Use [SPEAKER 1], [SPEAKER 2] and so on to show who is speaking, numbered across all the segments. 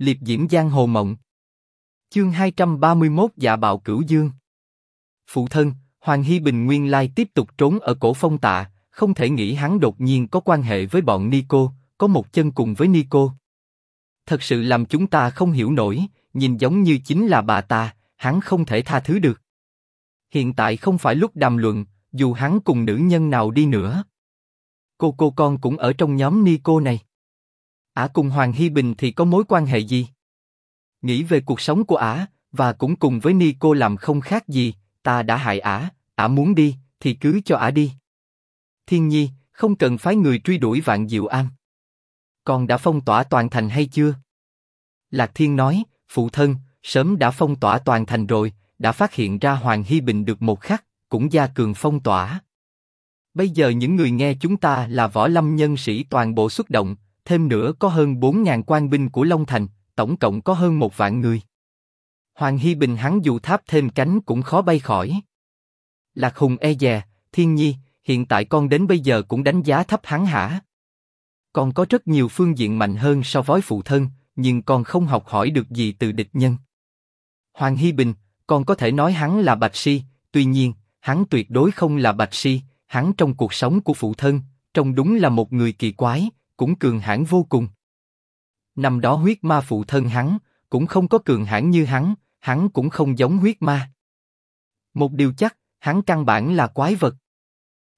[SPEAKER 1] liệp diễm giang hồ mộng. Chương 231 Dạ bạo cửu dương. Phụ thân, Hoàng Hy Bình nguyên lai tiếp tục trốn ở cổ phong tạ, không thể nghĩ hắn đột nhiên có quan hệ với bọn Nico, có một chân cùng với Nico. Thật sự làm chúng ta không hiểu nổi, nhìn giống như chính là bà ta, hắn không thể tha thứ được. Hiện tại không phải lúc đàm luận, dù hắn cùng nữ nhân nào đi nữa. Cô cô con cũng ở trong nhóm Nico này. Ả cùng Hoàng Hy Bình thì có mối quan hệ gì? Nghĩ về cuộc sống của Ả, và cũng cùng với Nico làm không khác gì, ta đã hại Ả, Ả muốn đi, thì cứ cho Ả đi. Thiên Nhi, không cần phái người truy đuổi Vạn Diệu An. Con đã phong tỏa toàn thành hay chưa? Lạc Thiên nói, phụ thân, sớm đã phong tỏa toàn thành rồi, đã phát hiện ra Hoàng Hy Bình được một khắc, cũng gia cường phong tỏa. Bây giờ những người nghe chúng ta là võ lâm nhân sĩ toàn bộ xuất động, thêm nữa có hơn 4.000 quan binh của Long Thành, tổng cộng có hơn một vạn người. Hoàng Hy Bình hắn dù tháp thêm cánh cũng khó bay khỏi. Lạc Hùng e dè, Thiên Nhi, hiện tại con đến bây giờ cũng đánh giá thấp hắn hả? Con có rất nhiều phương diện mạnh hơn so với phụ thân, nhưng con không học hỏi được gì từ địch nhân. Hoàng Hy Bình, con có thể nói hắn là bạch si, tuy nhiên, hắn tuyệt đối không là bạch si, hắn trong cuộc sống của phụ thân, trông đúng là một người kỳ quái, cũng cường hãn vô cùng. Năm đó huyết ma phụ thân hắn, cũng không có cường hãn như hắn, hắn cũng không giống huyết ma. Một điều chắc, hắn căn bản là quái vật.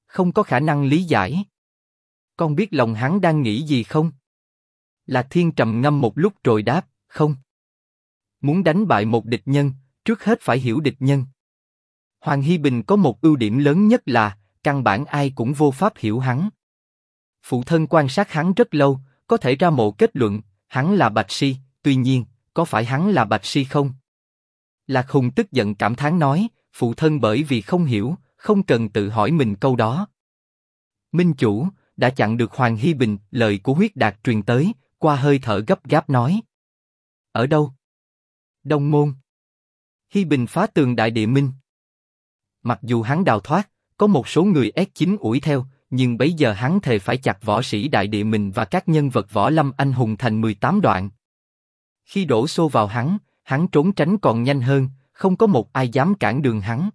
[SPEAKER 1] Không có khả năng lý giải. Con biết lòng hắn đang nghĩ gì không? Lạc Thiên trầm ngâm một lúc rồi đáp, không. Muốn đánh bại một địch nhân, trước hết phải hiểu địch nhân. Hoàng Hy Bình có một ưu điểm lớn nhất là, căn bản ai cũng vô pháp hiểu hắn. Phụ thân quan sát hắn rất lâu, có thể ra mộ kết luận, hắn là bạch si, tuy nhiên, có phải hắn là bạch si không? Lạc Hùng tức giận cảm thán nói, phụ thân bởi vì không hiểu, không cần tự hỏi mình câu đó. Minh chủ đã chặn được Hoàng Hy Bình, lời của huyết đạt truyền tới, qua hơi thở gấp gáp nói. Ở đâu? Đông môn. Hy Bình phá tường đại địa minh. Mặc dù hắn đào thoát, có một số người ép chính ủi theo, nhưng bây giờ hắn thề phải chặt võ sĩ đại địa mình và các nhân vật võ lâm anh hùng thành 18 đoạn. Khi đổ xô vào hắn, hắn trốn tránh còn nhanh hơn, không có một ai dám cản đường hắn.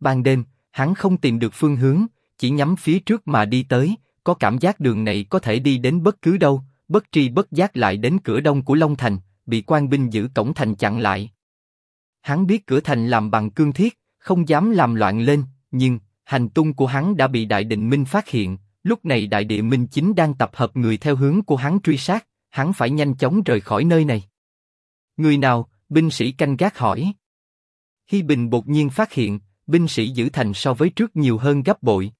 [SPEAKER 1] Ban đêm, hắn không tìm được phương hướng, chỉ nhắm phía trước mà đi tới, có cảm giác đường này có thể đi đến bất cứ đâu, bất tri bất giác lại đến cửa đông của Long Thành, bị quan binh giữ cổng thành chặn lại. Hắn biết cửa thành làm bằng cương thiết, không dám làm loạn lên, nhưng hành tung của hắn đã bị Đại Định Minh phát hiện. Lúc này Đại Địa Minh chính đang tập hợp người theo hướng của hắn truy sát, hắn phải nhanh chóng rời khỏi nơi này. Người nào? Binh sĩ canh gác hỏi. Hi Bình bột nhiên phát hiện, binh sĩ giữ thành so với trước nhiều hơn gấp bội.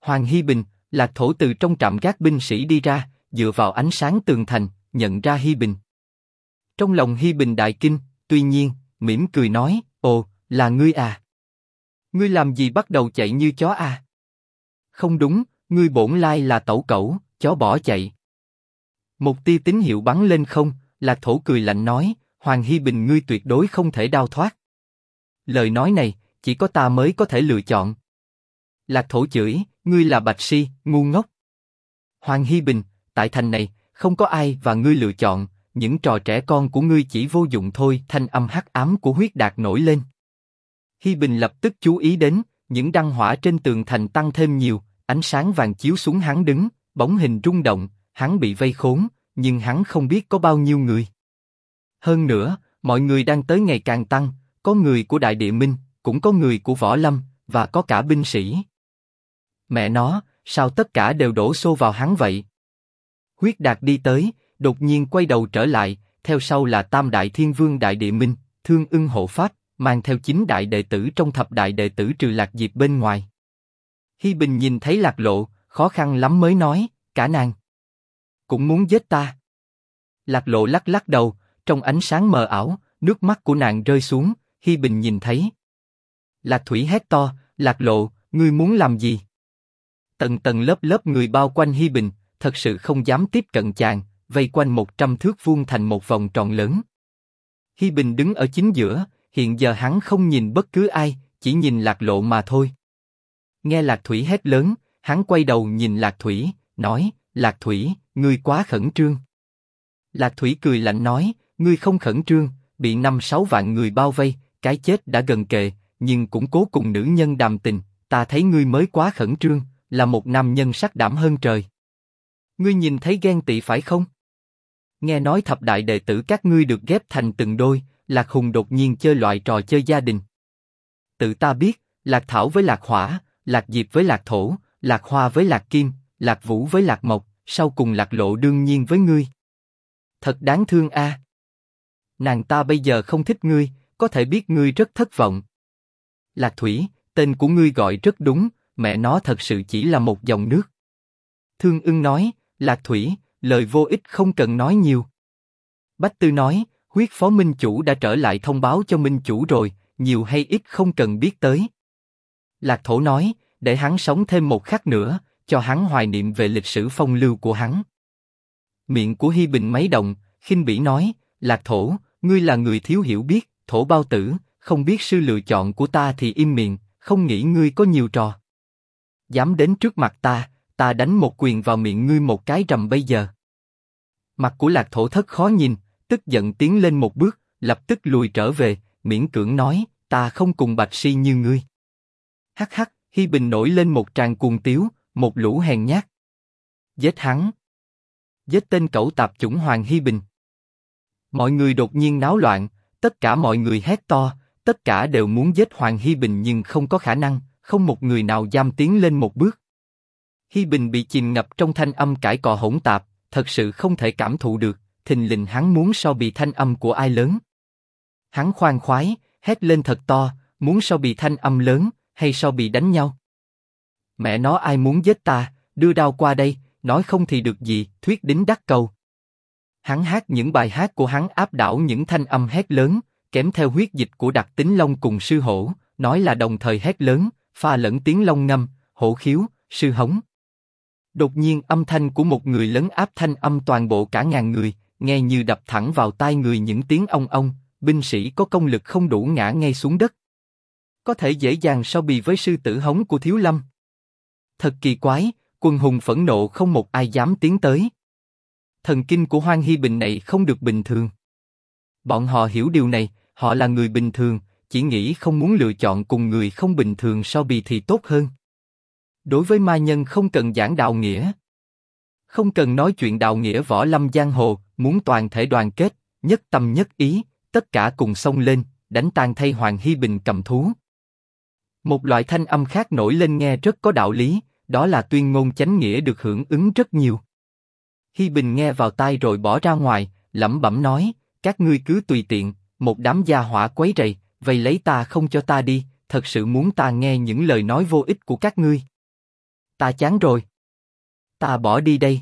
[SPEAKER 1] Hoàng Hi Bình, lạc thổ từ trong trạm gác binh sĩ đi ra, dựa vào ánh sáng tường thành, nhận ra Hi Bình. Trong lòng Hi Bình đại kinh, tuy nhiên, mỉm cười nói, ồ, là ngươi à? Ngươi làm gì bắt đầu chạy như chó à? Không đúng, ngươi bổn lai là tẩu cẩu, chó bỏ chạy. Một tia tín hiệu bắn lên không, lạc thổ cười lạnh nói, Hoàng Hi Bình ngươi tuyệt đối không thể đào thoát. Lời nói này, chỉ có ta mới có thể lựa chọn. Lạc thổ chửi, ngươi là bạch si, ngu ngốc. Hoàng Hi Bình, tại thành này, không có ai và ngươi lựa chọn, những trò trẻ con của ngươi chỉ vô dụng thôi. Thanh âm hắc ám của huyết đạt nổi lên. Hi Bình lập tức chú ý đến, những đăng hỏa trên tường thành tăng thêm nhiều, ánh sáng vàng chiếu xuống hắn đứng, bóng hình rung động, hắn bị vây khốn, nhưng hắn không biết có bao nhiêu người. Hơn nữa, mọi người đang tới ngày càng tăng, có người của Đại Địa Minh, cũng có người của Võ Lâm, và có cả binh sĩ. Mẹ nó, sao tất cả đều đổ xô vào hắn vậy? Huyết Đạt đi tới, đột nhiên quay đầu trở lại, theo sau là Tam Đại Thiên Vương Đại Địa Minh, Thương Ưng Hộ Pháp, mang theo chín đại đệ tử trong thập đại đệ tử trừ Lạc Diệp bên ngoài. Hi Bình nhìn thấy Lạc Lộ, khó khăn lắm mới nói, cả nàng cũng muốn giết ta. Lạc Lộ lắc lắc đầu, trong ánh sáng mờ ảo, nước mắt của nàng rơi xuống. Hi Bình nhìn thấy. Lạc Thủy hét to, Lạc Lộ, ngươi muốn làm gì? Tầng tầng lớp lớp người bao quanh Hi Bình, thật sự không dám tiếp cận chàng, vây quanh một trăm thước vuông thành một vòng tròn lớn. Hi Bình đứng ở chính giữa, hiện giờ hắn không nhìn bất cứ ai, chỉ nhìn Lạc Lộ mà thôi. Nghe Lạc Thủy hét lớn, hắn quay đầu nhìn Lạc Thủy, nói, Lạc Thủy, ngươi quá khẩn trương. Lạc Thủy cười lạnh nói, ngươi không khẩn trương, bị năm sáu vạn người bao vây, cái chết đã gần kề, nhưng cũng cố cùng nữ nhân đàm tình, ta thấy ngươi mới quá khẩn trương, là một nam nhân sắc đảm hơn trời. Ngươi nhìn thấy ghen tị phải không? Nghe nói thập đại đệ tử các ngươi được ghép thành từng đôi, Lạc Hùng đột nhiên chơi loại trò chơi gia đình. Tự ta biết, Lạc Thảo với Lạc Hỏa, Lạc Diệp với Lạc Thổ, Lạc Hoa với Lạc Kim, Lạc Vũ với Lạc Mộc, sau cùng Lạc Lộ đương nhiên với ngươi. Thật đáng thương a. Nàng ta bây giờ không thích ngươi, có thể biết ngươi rất thất vọng. Lạc Thủy, tên của ngươi gọi rất đúng, mẹ nó thật sự chỉ là một dòng nước. Thương ưng nói, Lạc Thủy, lời vô ích không cần nói nhiều. Bách Tư nói, Quyết phó minh chủ đã trở lại thông báo cho minh chủ rồi, nhiều hay ít không cần biết tới. Lạc Thổ nói, để hắn sống thêm một khắc nữa, cho hắn hoài niệm về lịch sử phong lưu của hắn. Miệng của Hi Bình mấy động, khinh bỉ nói, Lạc Thổ, ngươi là người thiếu hiểu biết, Thổ bao tử, không biết sư lựa chọn của ta thì im miệng, không nghĩ ngươi có nhiều trò. Dám đến trước mặt ta, ta đánh một quyền vào miệng ngươi một cái rầm bây giờ. Mặt của lạc thổ thất khó nhìn, tức giận tiến lên một bước, lập tức lùi trở về, miễn cưỡng nói, ta không cùng bạch si như ngươi. Hắc hắc, Hi Bình nổi lên một tràng cuồng tiếu, một lũ hèn nhát. Giết hắn. Giết tên cẩu tạp chủng Hoàng Hi Bình. Mọi người đột nhiên náo loạn, tất cả mọi người hét to, tất cả đều muốn giết Hoàng Hi Bình nhưng không có khả năng, không một người nào dám tiến lên một bước. Hi Bình bị chìm ngập trong thanh âm cãi cọ hỗn tạp, thật sự không thể cảm thụ được, thình lình hắn muốn so bị thanh âm của ai lớn. Hắn khoan khoái, hét lên thật to, muốn so bị thanh âm lớn, hay so bị đánh nhau. Mẹ nó ai muốn giết ta, đưa đao qua đây, nói không thì được gì, thuyết đính đắc cầu. Hắn hát những bài hát của hắn áp đảo những thanh âm hét lớn, kém theo huyết dịch của đặc tính long cùng sư hổ, nói là đồng thời hét lớn, pha lẫn tiếng long ngâm, hổ khiếu, sư hống. Đột nhiên âm thanh của một người lớn áp thanh âm toàn bộ cả ngàn người, nghe như đập thẳng vào tai người những tiếng ong ong, binh sĩ có công lực không đủ ngã ngay xuống đất. Có thể dễ dàng so bì với sư tử hống của Thiếu Lâm. Thật kỳ quái, quân hùng phẫn nộ không một ai dám tiến tới. Thần kinh của Hoang Hy Bình này không được bình thường. Bọn họ hiểu điều này, họ là người bình thường, chỉ nghĩ không muốn lựa chọn cùng người không bình thường so bì thì tốt hơn. Đối với ma nhân không cần giảng đạo nghĩa. Không cần nói chuyện đạo nghĩa võ lâm giang hồ, muốn toàn thể đoàn kết, nhất tâm nhất ý, tất cả cùng xông lên, đánh tan thay Hoàng Hy Bình cầm thú. Một loại thanh âm khác nổi lên nghe rất có đạo lý, đó là tuyên ngôn chánh nghĩa được hưởng ứng rất nhiều. Hy Bình nghe vào tai rồi bỏ ra ngoài, lẩm bẩm nói, các ngươi cứ tùy tiện, một đám gia hỏa quấy rầy, vậy lấy ta không cho ta đi, thật sự muốn ta nghe những lời nói vô ích của các ngươi. Ta chán rồi. Ta bỏ đi đây.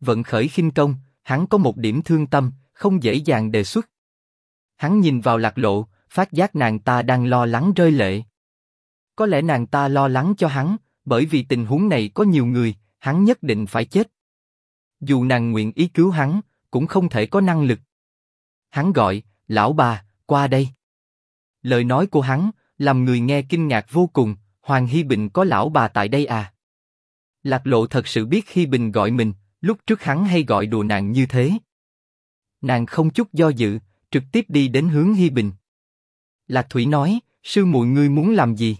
[SPEAKER 1] Vận khởi khinh công, hắn có một điểm thương tâm, không dễ dàng đề xuất. Hắn nhìn vào lạc lộ, phát giác nàng ta đang lo lắng rơi lệ. Có lẽ nàng ta lo lắng cho hắn, bởi vì tình huống này có nhiều người, hắn nhất định phải chết. Dù nàng nguyện ý cứu hắn, cũng không thể có năng lực. Hắn gọi, lão bà, qua đây. Lời nói của hắn làm người nghe kinh ngạc vô cùng. Hoàng Hi Bình có lão bà tại đây à? Lạc Lộ thật sự biết Hi Bình gọi mình, lúc trước hắn hay gọi đùa nàng như thế. Nàng không chút do dự, trực tiếp đi đến hướng Hi Bình. Lạc Thủy nói, sư muội ngươi muốn làm gì?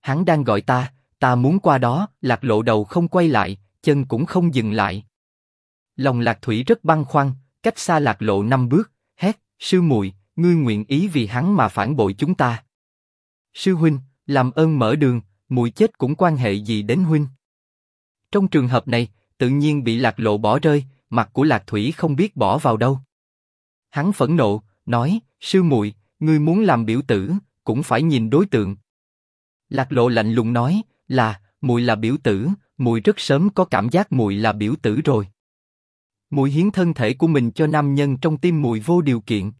[SPEAKER 1] Hắn đang gọi ta, ta muốn qua đó. Lạc Lộ đầu không quay lại, chân cũng không dừng lại. Lòng Lạc Thủy rất băn khoăn, cách xa Lạc Lộ năm bước, hét, sư muội, ngươi nguyện ý vì hắn mà phản bội chúng ta. Sư huynh, làm ơn mở đường, muội chết cũng quan hệ gì đến huynh. Trong trường hợp này, tự nhiên bị lạc lộ bỏ rơi, mặt của lạc thủy không biết bỏ vào đâu. Hắn phẫn nộ, nói, sư muội, ngươi muốn làm biểu tử, cũng phải nhìn đối tượng. Lạc lộ lạnh lùng nói, là, muội là biểu tử, muội rất sớm có cảm giác muội là biểu tử rồi. Muội hiến thân thể của mình cho nam nhân trong tim muội vô điều kiện.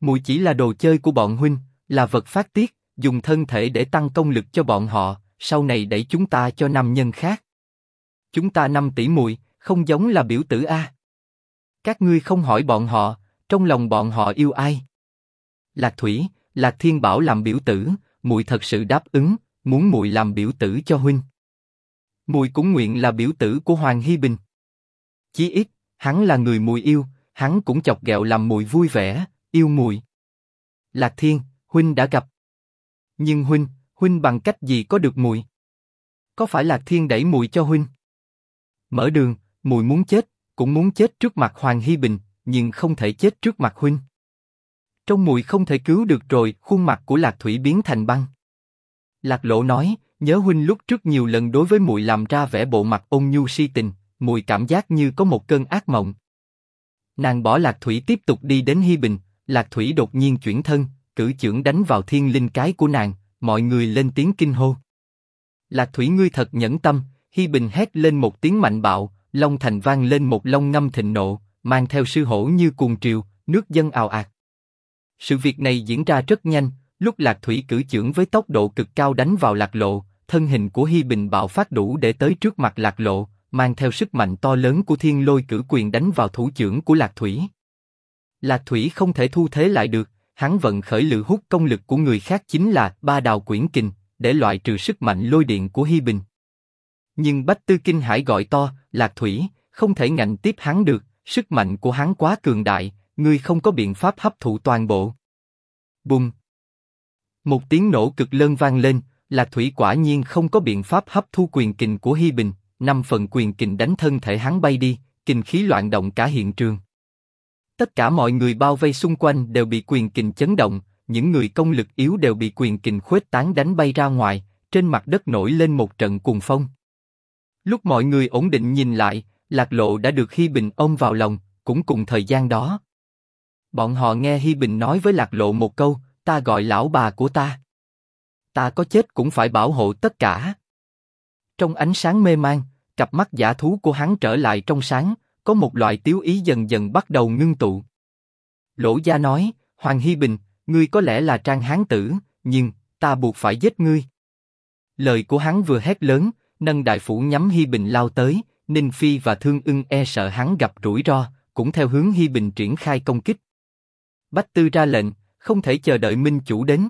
[SPEAKER 1] Muội chỉ là đồ chơi của bọn huynh, là vật phát tiết, dùng thân thể để tăng công lực cho bọn họ, sau này đẩy chúng ta cho nam nhân khác. Chúng ta năm tỷ muội, không giống là biểu tử a. Các ngươi không hỏi bọn họ, trong lòng bọn họ yêu ai? Lạc Thủy, Lạc Thiên Bảo làm biểu tử, muội thật sự đáp ứng, muốn muội làm biểu tử cho huynh. Muội cũng nguyện là biểu tử của Hoàng Hi Bình. Chí ít, hắn là người mùi yêu, hắn cũng chọc ghẹo làm mùi vui vẻ, yêu mùi. Lạc Thiên, huynh đã gặp. Nhưng huynh, huynh bằng cách gì có được mùi? Có phải Lạc Thiên đẩy mùi cho huynh? Mở đường, mùi muốn chết, cũng muốn chết trước mặt Hoàng Hy Bình, nhưng không thể chết trước mặt huynh. Trong mùi không thể cứu được rồi, khuôn mặt của Lạc Thủy biến thành băng. Lạc Lộ nói, nhớ huynh lúc trước nhiều lần đối với mùi làm ra vẻ bộ mặt ôn nhu si tình, mùi cảm giác như có một cơn ác mộng. Nàng bỏ Lạc Thủy tiếp tục đi đến Hy Bình, Lạc Thủy đột nhiên chuyển thân, cử trưởng đánh vào thiên linh cái của nàng, mọi người lên tiếng kinh hô. Lạc Thủy ngươi thật nhẫn tâm, Hi Bình hét lên một tiếng mạnh bạo, Long Thành vang lên một long ngâm thịnh nộ, mang theo sư hổ như cuồng triều, nước dân ào ạt. Sự việc này diễn ra rất nhanh, lúc Lạc Thủy cử trưởng với tốc độ cực cao đánh vào Lạc Lộ, thân hình của Hi Bình bạo phát đủ để tới trước mặt Lạc Lộ, mang theo sức mạnh to lớn của thiên lôi cử quyền đánh vào thủ trưởng của Lạc Thủy. Lạc Thủy không thể thu thế lại được, hắn vận khởi lự hút công lực của người khác chính là ba đào quyển kình, để loại trừ sức mạnh lôi điện của Hi Bình. Nhưng Bách Tư Kinh Hải gọi to, Lạc Thủy, không thể ngạnh tiếp hắn được, sức mạnh của hắn quá cường đại, ngươi không có biện pháp hấp thụ toàn bộ. Bùng! Một tiếng nổ cực lớn vang lên, Lạc Thủy quả nhiên không có biện pháp hấp thu quyền kình của hi Bình, năm phần quyền kình đánh thân thể hắn bay đi, kình khí loạn động cả hiện trường. Tất cả mọi người bao vây xung quanh đều bị quyền kình chấn động, những người công lực yếu đều bị quyền kình khuếch tán đánh bay ra ngoài, trên mặt đất nổi lên một trận cuồng phong. Lúc mọi người ổn định nhìn lại, Lạc Lộ đã được Hi Bình ôm vào lòng, cũng cùng thời gian đó. Bọn họ nghe Hi Bình nói với Lạc Lộ một câu, ta gọi lão bà của ta. Ta có chết cũng phải bảo hộ tất cả. Trong ánh sáng mê man, cặp mắt giả thú của hắn trở lại trong sáng, có một loại tiếu ý dần dần bắt đầu ngưng tụ. Lỗ Gia nói, Hoàng Hi Bình, ngươi có lẽ là trang hán tử, nhưng ta buộc phải giết ngươi. Lời của hắn vừa hét lớn, nâng đại phủ nhắm Hi Bình lao tới, Ninh Phi và Thương Ưng e sợ hắn gặp rủi ro, cũng theo hướng Hi Bình triển khai công kích. Bách Tư ra lệnh, không thể chờ đợi Minh Chủ đến.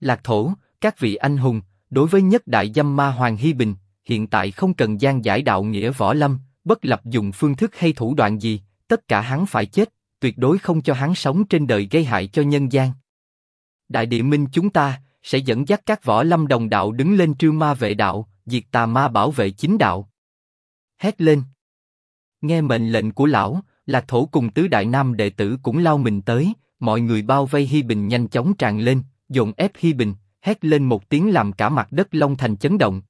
[SPEAKER 1] Lạc Thổ, các vị anh hùng, đối với nhất đại dâm ma Hoàng Hi Bình, hiện tại không cần gian giải đạo nghĩa võ lâm, bất lập dùng phương thức hay thủ đoạn gì, tất cả hắn phải chết, tuyệt đối không cho hắn sống trên đời gây hại cho nhân gian. Đại địa minh chúng ta sẽ dẫn dắt các võ lâm đồng đạo đứng lên trương ma vệ đạo, diệt tà ma bảo vệ chính đạo. Hét lên. Nghe mệnh lệnh của lão, là Thổ cùng tứ đại nam đệ tử cũng lao mình tới, mọi người bao vây Hi Bình nhanh chóng tràn lên, dồn ép Hi Bình, hét lên một tiếng làm cả mặt đất Long Thành chấn động.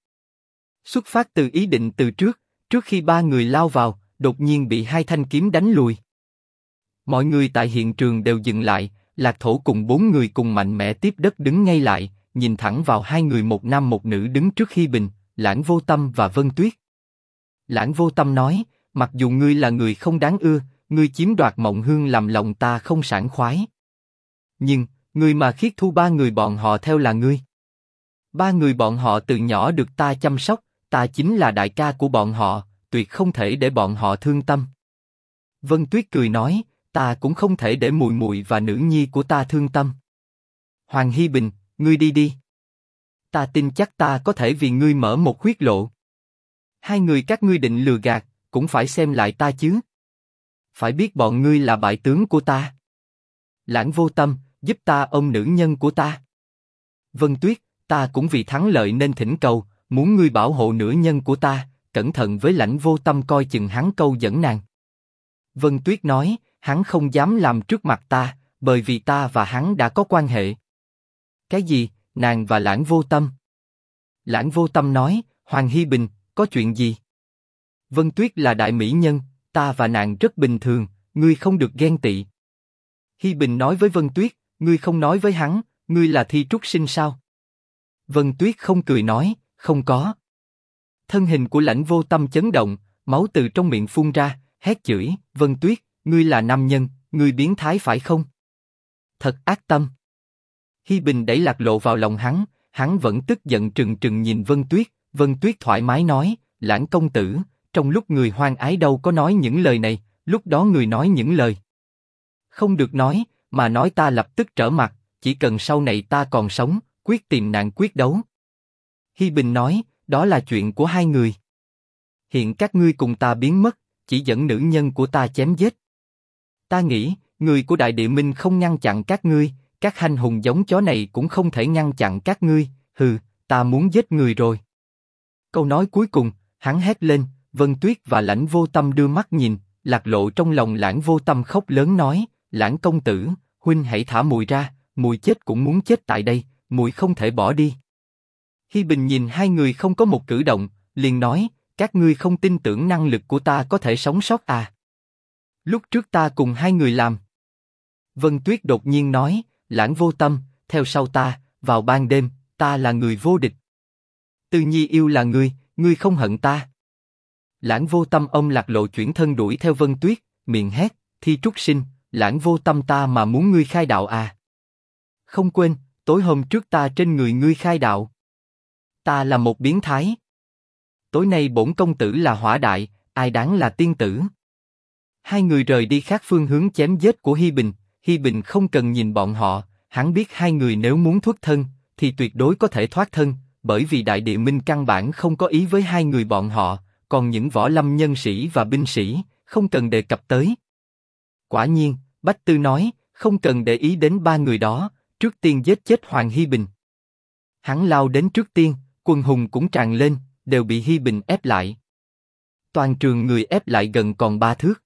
[SPEAKER 1] Xuất phát từ ý định từ trước, trước khi ba người lao vào, đột nhiên bị hai thanh kiếm đánh lùi. Mọi người tại hiện trường đều dừng lại, Lạc Thổ cùng bốn người cùng mạnh mẽ tiếp đất đứng ngay lại, nhìn thẳng vào hai người một nam một nữ đứng trước Hi Bình, Lãng Vô Tâm và Vân Tuyết. Lãng Vô Tâm nói, mặc dù ngươi là người không đáng ưa, ngươi chiếm đoạt mộng hương làm lòng ta không sảng khoái. Nhưng, ngươi mà khiết thu ba người bọn họ theo là ngươi. Ba người bọn họ từ nhỏ được ta chăm sóc, ta chính là đại ca của bọn họ, tuyệt không thể để bọn họ thương tâm. Vân Tuyết cười nói, ta cũng không thể để mùi mùi và nữ nhi của ta thương tâm. Hoàng Hy Bình, ngươi đi đi. Ta tin chắc ta có thể vì ngươi mở một huyết lộ. Hai người các ngươi định lừa gạt, cũng phải xem lại ta chứ. Phải biết bọn ngươi là bại tướng của ta. Lãng vô tâm, giúp ta ôm nữ nhân của ta. Vân Tuyết, ta cũng vì thắng lợi nên thỉnh cầu, muốn ngươi bảo hộ nữ nhân của ta, cẩn thận với lãnh vô tâm coi chừng hắn câu dẫn nàng. Vân Tuyết nói, hắn không dám làm trước mặt ta, bởi vì ta và hắn đã có quan hệ. Cái gì, nàng và lãng vô tâm? Lãng vô tâm nói, Hoàng Hy Bình, có chuyện gì? Vân Tuyết là đại mỹ nhân, ta và nàng rất bình thường, ngươi không được ghen tị. Hy Bình nói với Vân Tuyết, ngươi không nói với hắn, ngươi là thi trúc sinh sao? Vân Tuyết không cười nói, không có. Thân hình của lãnh vô tâm chấn động, máu từ trong miệng phun ra, hét chửi, Vân Tuyết, ngươi là nam nhân, ngươi biến thái phải không? Thật ác tâm. Hi Bình đẩy lạc lộ vào lòng hắn, hắn vẫn tức giận trừng trừng nhìn Vân Tuyết, Vân Tuyết thoải mái nói, lãng công tử, trong lúc người hoang ái đâu có nói những lời này, lúc đó người nói những lời. Không được nói, mà nói ta lập tức trở mặt, chỉ cần sau này ta còn sống, quyết tìm nạn quyết đấu. Hi Bình nói, đó là chuyện của hai người. Hiện các ngươi cùng ta biến mất, chỉ dẫn nữ nhân của ta chém giết. Ta nghĩ, người của Đại Địa Minh không ngăn chặn các ngươi, các hành hùng giống chó này cũng không thể ngăn chặn các ngươi, hừ, ta muốn giết người rồi. Câu nói cuối cùng, hắn hét lên, Vân Tuyết và Lãnh Vô Tâm đưa mắt nhìn, lạc lộ trong lòng Lãnh Vô Tâm khóc lớn nói, Lãnh công tử, huynh hãy thả mùi ra, mùi chết cũng muốn chết tại đây, mùi không thể bỏ đi. Hi Bình nhìn hai người không có một cử động, liền nói, các ngươi không tin tưởng năng lực của ta có thể sống sót à? Lúc trước ta cùng hai người làm. Vân Tuyết đột nhiên nói, lãng vô tâm, theo sau ta, vào ban đêm, ta là người vô địch. Từ Nhi yêu là ngươi, ngươi không hận ta. Lãng vô tâm ông lạc lộ chuyển thân đuổi theo Vân Tuyết, miệng hét, thi trúc sinh, lãng vô tâm ta mà muốn ngươi khai đạo à. Không quên, tối hôm trước ta trên người ngươi khai đạo. Ta là một biến thái. Tối nay bổn công tử là hỏa đại, ai đáng là tiên tử. Hai người rời đi khác phương hướng chém giết của Hi Bình, Hi Bình không cần nhìn bọn họ, hắn biết hai người nếu muốn thoát thân, thì tuyệt đối có thể thoát thân, bởi vì Đại Địa Minh căn bản không có ý với hai người bọn họ, còn những võ lâm nhân sĩ và binh sĩ, không cần đề cập tới. Quả nhiên, Bách Tư nói, không cần để ý đến ba người đó, trước tiên giết chết Hoàng Hi Bình. Hắn lao đến trước tiên, quân hùng cũng tràn lên, đều bị Hi Bình ép lại. Toàn trường người ép lại gần còn ba thước.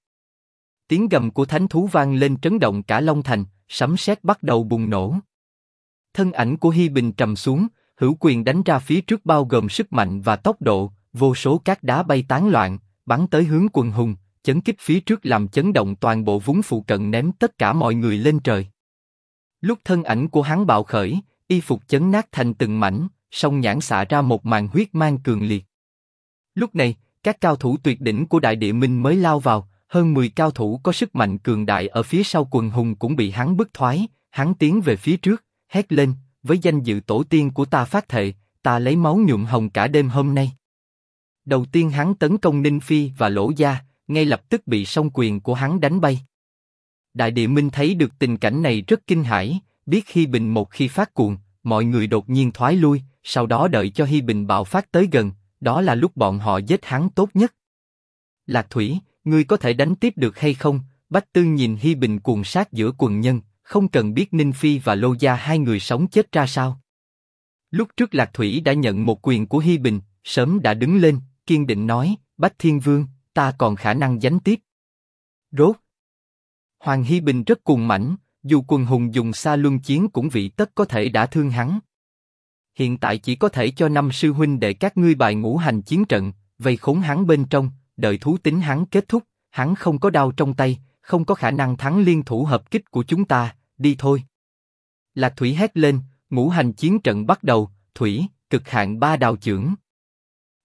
[SPEAKER 1] Tiếng gầm của thánh thú vang lên trấn động cả Long Thành, sấm sét bắt đầu bùng nổ. Thân ảnh của Hi Bình trầm xuống, hữu quyền đánh ra phía trước bao gồm sức mạnh và tốc độ, vô số cát đá bay tán loạn, bắn tới hướng quần hùng, chấn kích phía trước làm chấn động toàn bộ vúng phụ cận ném tất cả mọi người lên trời. Lúc thân ảnh của hắn bạo khởi, y phục chấn nát thành từng mảnh, song nhãn xạ ra một màn huyết mang cường liệt. Lúc này, các cao thủ tuyệt đỉnh của Đại Địa Minh mới lao vào, hơn 10 cao thủ có sức mạnh cường đại ở phía sau quần hùng cũng bị hắn bức thoái, hắn tiến về phía trước, hét lên, với danh dự tổ tiên của ta phát thệ, ta lấy máu nhuộm hồng cả đêm hôm nay. Đầu tiên hắn tấn công Ninh Phi và Lỗ Gia, ngay lập tức bị song quyền của hắn đánh bay. Đại địa minh thấy được tình cảnh này rất kinh hãi, biết khi bình một khi phát cuồng, mọi người đột nhiên thoái lui, sau đó đợi cho Hi Bình bạo phát tới gần, đó là lúc bọn họ giết hắn tốt nhất. Lạc Thủy, ngươi có thể đánh tiếp được hay không? Bách Tư nhìn Hi Bình cuồng sát giữa quần nhân, không cần biết Ninh Phi và Lô Gia hai người sống chết ra sao. Lúc trước Lạc Thủy đã nhận một quyền của Hi Bình, sớm đã đứng lên, kiên định nói, Bách Thiên Vương, ta còn khả năng giánh tiếp. Rốt. Hoàng Hi Bình rất cuồng mãnh, dù quần hùng dùng xa luân chiến cũng vị tất có thể đã thương hắn. Hiện tại chỉ có thể cho năm sư huynh để các ngươi bài ngũ hành chiến trận, vây khốn hắn bên trong, đợi thú tính hắn kết thúc, hắn không có đau trong tay, không có khả năng thắng liên thủ hợp kích của chúng ta, đi thôi. Lạc Thủy hét lên, ngũ hành chiến trận bắt đầu, Thủy, cực hạn ba đào trưởng.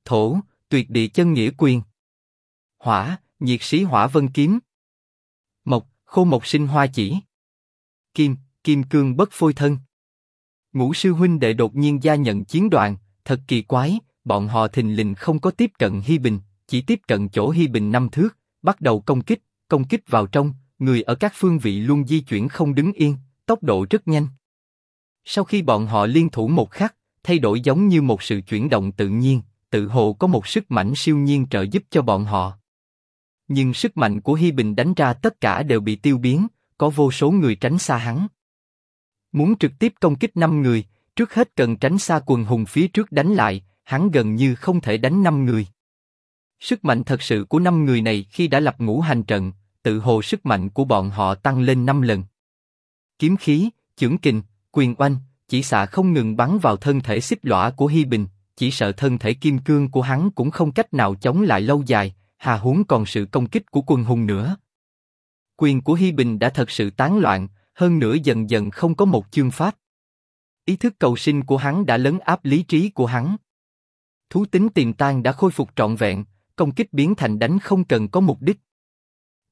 [SPEAKER 1] Thổ, tuyệt địa chân nghĩa quyền. Hỏa, nhiệt sĩ hỏa vân kiếm. Mộc, khô mộc sinh hoa chỉ. Kim, kim cương bất phôi thân. Ngũ sư huynh đệ đột nhiên gia nhận chiến đoàn, thật kỳ quái, bọn họ thình lình không có tiếp cận Hi Bình, chỉ tiếp cận chỗ Hi Bình năm thước, bắt đầu công kích, công kích vào trong, người ở các phương vị luôn di chuyển không đứng yên, tốc độ rất nhanh. Sau khi bọn họ liên thủ một khắc, thay đổi giống như một sự chuyển động tự nhiên, tự hồ có một sức mạnh siêu nhiên trợ giúp cho bọn họ. Nhưng sức mạnh của Hi Bình đánh ra tất cả đều bị tiêu biến, có vô số người tránh xa hắn. Muốn trực tiếp công kích năm người, trước hết cần tránh xa quần hùng phía trước đánh lại, hắn gần như không thể đánh năm người. Sức mạnh thật sự của năm người này khi đã lập ngũ hành trận, tự hồ sức mạnh của bọn họ tăng lên năm lần. Kiếm khí, chưởng kình, quyền oanh, chỉ xạ không ngừng bắn vào thân thể xích lõa của Hi Bình, chỉ sợ thân thể kim cương của hắn cũng không cách nào chống lại lâu dài, hà huống còn sự công kích của quân hùng nữa. Quyền của Hi Bình đã thật sự tán loạn, hơn nữa dần dần không có một chương pháp. Ý thức cầu sinh của hắn đã lấn áp lý trí của hắn. Thú tính tiềm tàng đã khôi phục trọn vẹn, công kích biến thành đánh không cần có mục đích.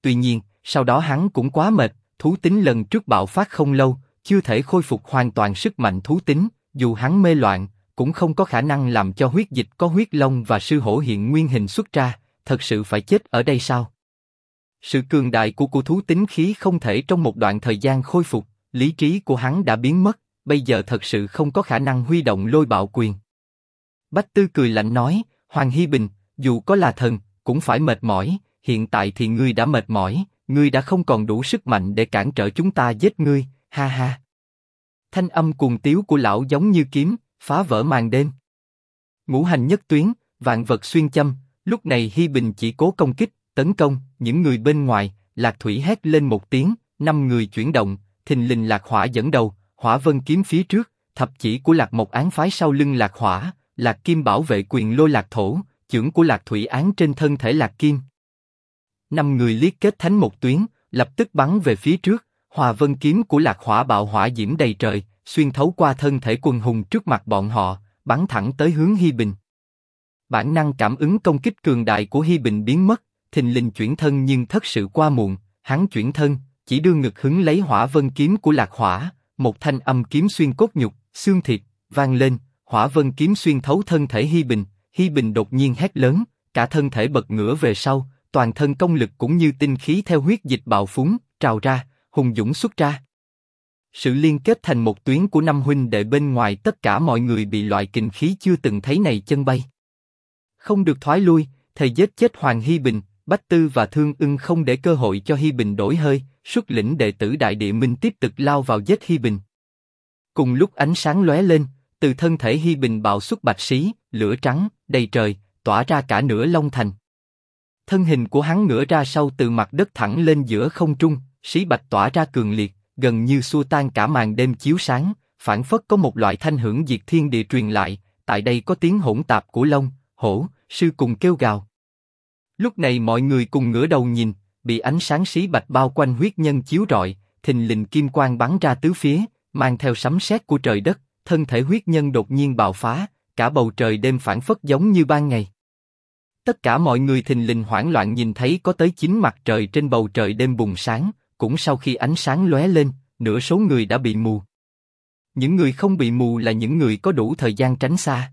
[SPEAKER 1] Tuy nhiên, sau đó hắn cũng quá mệt, thú tính lần trước bạo phát không lâu, chưa thể khôi phục hoàn toàn sức mạnh thú tính, dù hắn mê loạn, cũng không có khả năng làm cho huyết dịch có huyết long và sư hổ hiện nguyên hình xuất ra, thật sự phải chết ở đây sao? Sự cường đại của của thú tính khí không thể trong một đoạn thời gian khôi phục, lý trí của hắn đã biến mất, bây giờ thật sự không có khả năng huy động lôi bạo quyền. Bách Tư cười lạnh nói, Hoàng Hi Bình, dù có là thần, cũng phải mệt mỏi, hiện tại thì ngươi đã mệt mỏi, ngươi đã không còn đủ sức mạnh để cản trở chúng ta giết ngươi, ha ha. Thanh âm cuồng tiếu của lão giống như kiếm, phá vỡ màn đêm. Ngũ hành nhất tuyến, vạn vật xuyên châm, lúc này Hi Bình chỉ cố công kích, tấn công, những người bên ngoài, Lạc Thủy hét lên một tiếng, năm người chuyển động, thình lình Lạc Hỏa dẫn đầu, Hỏa Vân kiếm phía trước, thập chỉ của Lạc Mộc án phái sau lưng Lạc Hỏa, Lạc Kim bảo vệ quyền lôi Lạc Thổ, chưởng của Lạc Thủy án trên thân thể Lạc Kim. Năm người liếc kết thánh một tuyến, lập tức bắn về phía trước, Hòa Vân kiếm của Lạc Hỏa bạo hỏa diễm đầy trời, xuyên thấu qua thân thể quần hùng trước mặt bọn họ, bắn thẳng tới hướng Hi Bình. Bản năng cảm ứng công kích cường đại của Hi Bình biến mất, thình lình chuyển thân nhưng thất sự qua muộn, hắn chuyển thân, chỉ đưa ngực hứng lấy hỏa vân kiếm của lạc hỏa, một thanh âm kiếm xuyên cốt nhục, xương thịt, vang lên, hỏa vân kiếm xuyên thấu thân thể Hi Bình, Hi Bình đột nhiên hét lớn, cả thân thể bật ngửa về sau, toàn thân công lực cũng như tinh khí theo huyết dịch bạo phúng, trào ra, hùng dũng xuất ra. Sự liên kết thành một tuyến của năm huynh đệ bên ngoài tất cả mọi người bị loại kình khí chưa từng thấy này chân bay. Không được thoái lui, thầy giết chết Hoàng Hi Bình, Bách Tư và Thương Ưng không để cơ hội cho Hi Bình đổi hơi, xuất lĩnh đệ tử Đại Địa Minh tiếp tục lao vào giết Hi Bình. Cùng lúc ánh sáng lóe lên, từ thân thể Hy Bình bạo xuất bạch xí, lửa trắng, đầy trời, tỏa ra cả nửa long thành. Thân hình của hắn ngửa ra sau từ mặt đất thẳng lên giữa không trung, xí bạch tỏa ra cường liệt, gần như xua tan cả màn đêm chiếu sáng, phản phất có một loại thanh hưởng diệt thiên địa truyền lại, tại đây có tiếng hỗn tạp của long, hổ, sư cùng kêu gào. Lúc này mọi người cùng ngửa đầu nhìn, bị ánh sáng xí bạch bao quanh huyết nhân chiếu rọi, thình lình kim quang bắn ra tứ phía, mang theo sấm sét của trời đất, thân thể huyết nhân đột nhiên bạo phá, cả bầu trời đêm phản phất giống như ban ngày. Tất cả mọi người thình lình hoảng loạn nhìn thấy có tới chín mặt trời trên bầu trời đêm bùng sáng, cũng sau khi ánh sáng lóe lên, nửa số người đã bị mù. Những người không bị mù là những người có đủ thời gian tránh xa.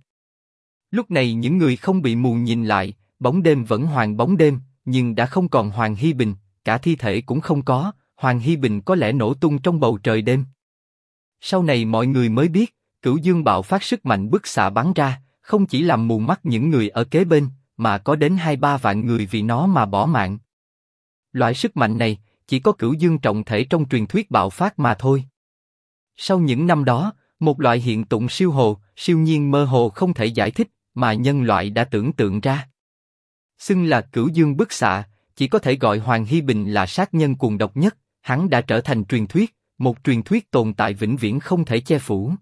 [SPEAKER 1] Lúc này những người không bị mù nhìn lại, bóng đêm vẫn hoàng bóng đêm, nhưng đã không còn Hoàng Hy Bình, cả thi thể cũng không có, Hoàng Hy Bình có lẽ nổ tung trong bầu trời đêm. Sau này mọi người mới biết, cửu dương bạo phát sức mạnh bức xạ bắn ra, không chỉ làm mù mắt những người ở kế bên, mà có đến hai ba vạn người vì nó mà bỏ mạng. Loại sức mạnh này, chỉ có cửu dương trọng thể trong truyền thuyết bạo phát mà thôi. Sau những năm đó, một loại hiện tượng siêu hồ, siêu nhiên mơ hồ không thể giải thích, mà nhân loại đã tưởng tượng ra. Xưng là cửu dương bức xạ, chỉ có thể gọi Hoàng Hy Bình là sát nhân cuồng độc nhất, hắn đã trở thành truyền thuyết, một truyền thuyết tồn tại vĩnh viễn không thể che phủ.